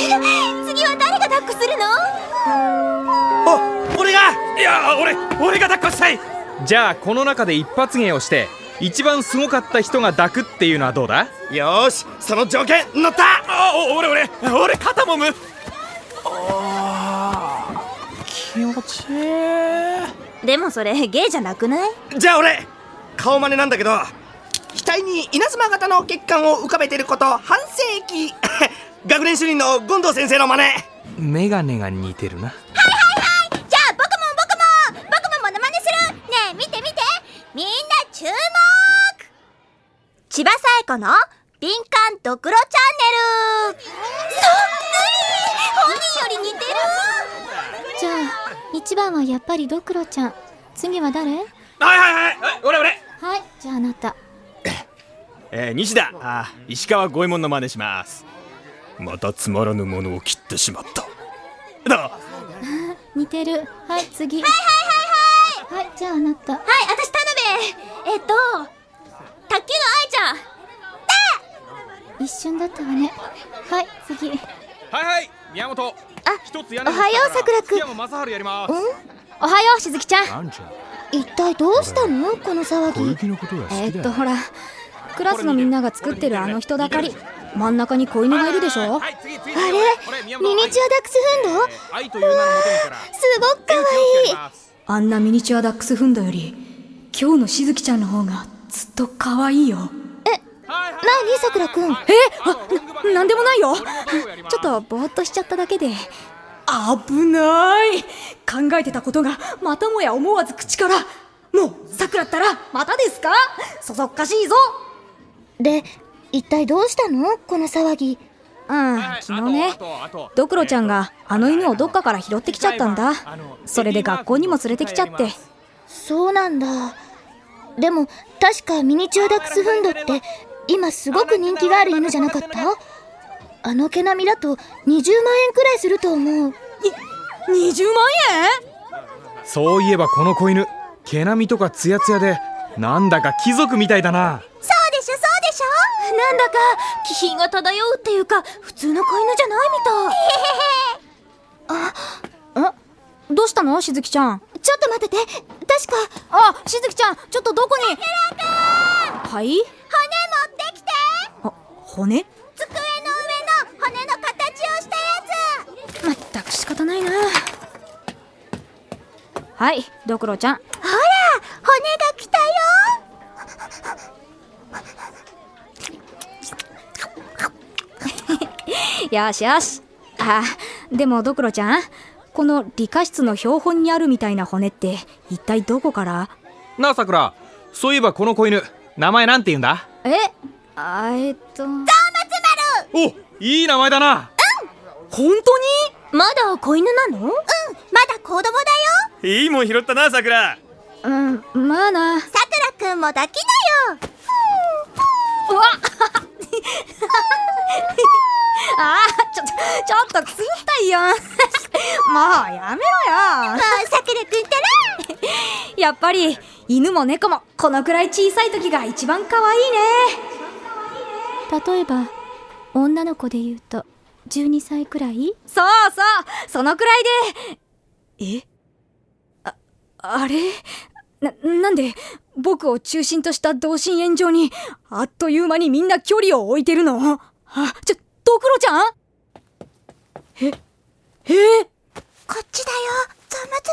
次は誰が抱っこするの？お俺が！いや俺俺が抱っこしたい！じゃあこの中で一発芸をして一番すごかった人が抱くっていうのはどうだ？よーしその条件乗った！あお俺俺俺肩もむ！気持ちいでもそれゲイじゃなくないい？じゃあ俺顔真似なんだけど額に稲妻型の血管を浮かべてること半世紀学年主任の権藤先生の真似。メガネが似てるな。じゃあ僕も僕も僕もモノマネする。ねえ見て見て。みんな注目。千葉紗子の敏感ドクロチャンネル。そっくり。本人より似てる。じゃあ一番はやっぱりドクロちゃん。次は誰？はいはいはい。はい俺俺。じゃああなた。えー、西田。あ石川五右衛門の真似しますまたつまらぬものを切ってしまった。どう似てる。はい次。はいはいはいはい。はいじゃああなた。はい私田辺。えっと卓球の愛ちゃん。一瞬だったわね。はい次。はいはい。宮本。あ一つ屋根おはようさくらくん山正治やります。おはようしずきちゃん。なんじゃ。一体どうしたの？この騒ぎ。雪のことがえーっとほら。クラスのみんなが作ってるあの人だかり真ん中に子犬がいるでしょ？あれ？ミニチュアダックスフンド？う名のもとにからすごくかわいい。あんなミニチュアダックスフンドより今日のしずきちゃんの方がずっと可愛いよ。何？さくらくん。え？あななんでもないよ。ちょっとぼーっとしちゃっただけで。危ない。考えてたことがまたもや思わず口から。もうさくらったらまたですか？そそっかしいぞ。で一体どうしたの？この騒ぎ。うん昨日ね。ドクロちゃんがあの犬をどっかから拾ってきちゃったんだ。それで学校にも連れてきちゃって。そうなんだ。でも確かミニチュアダックスフンドって今すごく人気がある犬じゃなかった？あの毛並みだと20万円くらいすると思う。20万そういえばこの子犬毛並みとかツヤツヤでなんだか貴族みたいだななんだか気品が漂うっていうか普通の子犬じゃないみたい。円どうしたの？しずきちゃん。ちょっと待ってて。確か。あしずきちゃんちょっとどこに？はい？骨持ってきて。あ骨？机の上の骨の形をしたやまったく仕方ないな。はいドクロちゃん。つほら骨が来たよよしよし。あでもドクロちゃんこの理科室の標本にあるみたいな骨って一体どこから？なあさくら。そういえばこの子犬名前なんて言うんだ？えあえっと。おいい名前だな。本当に？まだ子犬なの？うんまだ子供だよ。いいもん拾ったなさくら。うんまあな。さくらくんも抱きなようわあーちょちょっとくすったいよ。もうやめろあさくらくんったら。よやっぱり犬も猫もこのくらい小さい時が一番可愛いね。例えば女の子で言うと12歳くらい？そうそうそのくらいで。え？ああれ？な、なんで僕を中心とした同心円状にあっという間にみんな距離を置いてるの？あ、ちょ、ドクロちゃん？え、えこっちだよ。つむつ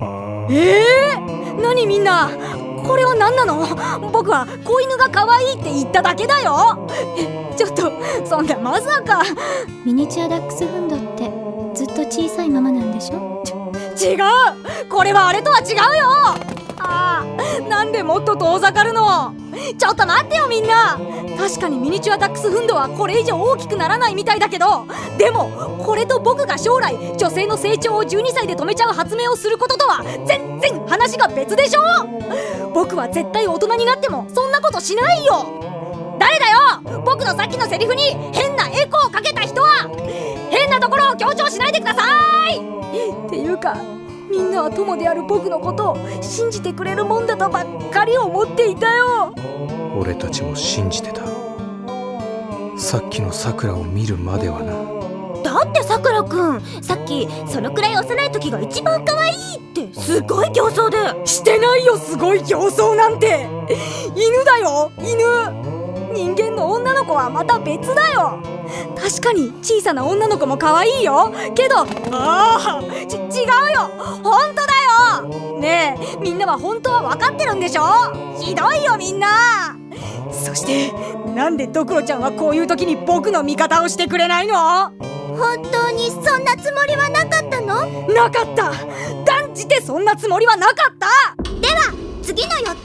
まるえー、何みんな？これは何なの？僕は子犬が可愛いって言っただけだよ。えちょっとそんなまさか。ミニチュアダックスフンドってずっと小さいままなんでしょ？違う！これはあれとは違うよあなんでもっと遠ざかるの？ちょっと待ってよみんな。確かにミニチュアダックスフンドはこれ以上大きくならないみたいだけどでもこれと僕が将来女性の成長を12歳で止めちゃう発明をすることとは全然話が別でしょ？僕は絶対大人になってもそんなことしないよ。誰だよ？僕のさっきのセリフに変なエコーをかけた人は。変なところを強調しないでください。っていうかみんなは友である僕のことを信じてくれるもんだとばっかり思っていたよ。俺たちも信じてた。さっきのさくらを見るまではな。だってさくらくんさっきそのくらい幼い時が一番可愛いって。すごい形相で。してないよすごい形相なんて。犬だよ犬人間の女の子はまた別だよ。確かに小さな女の子も可愛いよ。けどああち違うよ。本当だよ。ねえみんなは本当は分かってるんでしょ？ひどいよみんな。そしてなんでドクロちゃんはこういう時に僕の味方をしてくれないの？本当にそんなつもりはなかったの？なかった。断じてそんなつもりはなかった。では次の4つ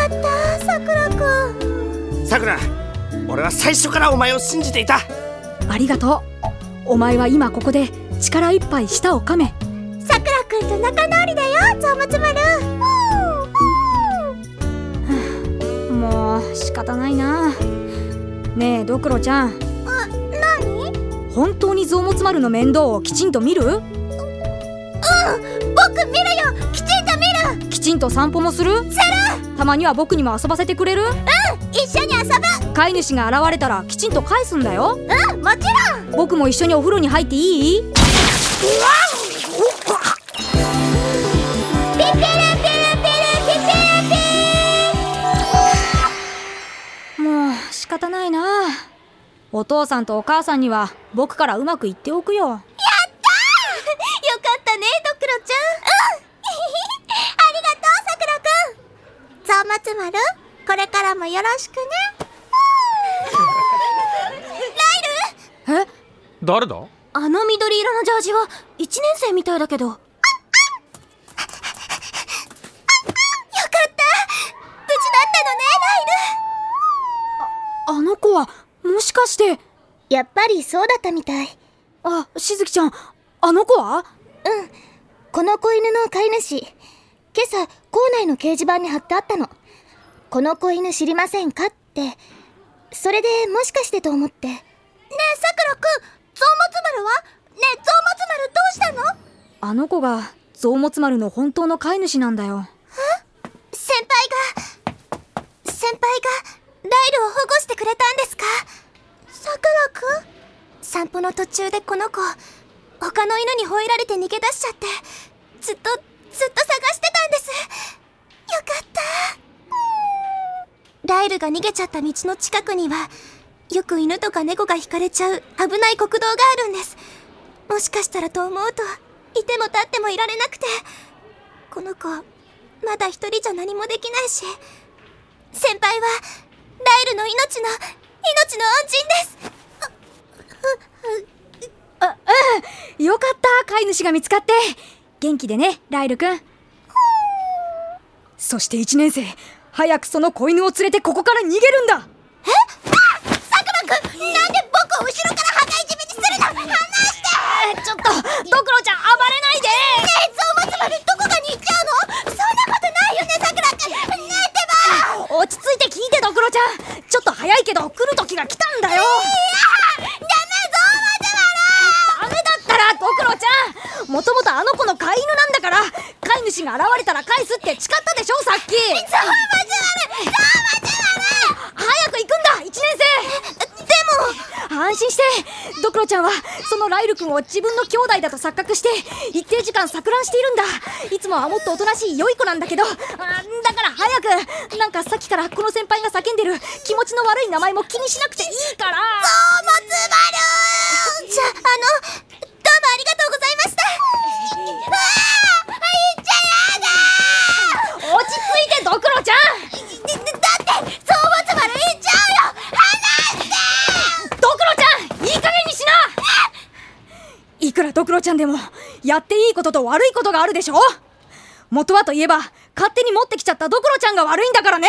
かったさくらくん。さくら俺は最初からお前を信じていた。ありがとう。お前は今ここで力いっぱい舌を噛め。さくらくんと仲直りだよゾウマツ丸 もう仕方ないな。ねえドクロちゃん。何？本当にゾウモツ丸の面倒をきちんと見る？僕見るよ。きちんと見る。きちんと散歩もする？たまには僕にも遊ばせてくれる？一緒に遊ぶ。飼い主が現れたらきちんと返すんだよ。うんもちろん。僕も一緒にお風呂に入っていい？もう仕方ないな。お父さんとお母さんには僕からうまく言っておくよよかったねドクロちゃんうんありがとうさくらくんゾウマツ丸これからもよろしくね。え誰だ？あの緑色のジャージは1年生みたいだけど。よかった無事だったのねあの子はもしかしてライルやっぱりそうだったみたいあしずきちゃんあの子はこの子犬の飼い主今朝校内の掲示板に貼ってあったのこの子犬知りませんか？って。それでもしかしてと思って。ねえさくらくんゾウモツ丸は？ねえゾウモツ丸どうしたの？あの子がゾウモツ丸の本当の飼い主なんだよ。先輩が先輩がライルを保護してくれたんですか？さくらくん散歩の途中でこの子他の犬に吠えられて逃げ出しちゃってずっとずっと探してたんです。よかったライルが逃げちゃった道の近くにはよく犬とか猫が引かれちゃう危ない国道があるんです。もしかしたらと思うといても立ってもいられなくてこの子まだ一人じゃ何もできないし先輩はライルの命の命の恩人です。よかった。飼い主が見つかって。元気でねライルくんそして1年生早くその子犬を連れてここから逃げるんだ。さくらくんなんで僕を後ろから羽交い締めにするの？離して！ちょっとドクロちゃん暴れないで。ねえゾウマツ丸どこかに行っちゃうの？そんなことないよねさくらくん。ねえってば落ち着いて聞いてドクロちゃん。ちょっと早いけど来る時が来たんだよ。ダメゾウマツ丸ダメだったらドクロちゃん。もともとあの子の飼い犬なんだから飼い主が現れたら返すって誓ったでしょさっきゾウマツ丸ゾウマツ早く行くんだ1年生でも安心してドクロちゃんはそのライル君を自分の兄弟だと錯覚して一定時間錯乱しているんだ。いつもはもっとおとなしい良い子なんだけど。だから早く。なんかさっきからこの先輩が叫んでる。気持ちの悪い名前も気にしなくていいから。ゾウマツ丸じゃあのどうもありがとうございました ああ言っちゃやだ落ち着いてドクロちゃんだってゾウマツ丸言っちゃうよ離してドクロちゃんいい加減にしないくらドクロちゃんでもやっていいことと悪いことがあるでしょ？元はといえば勝手に持ってきちゃったドクロちゃんが悪いんだからね！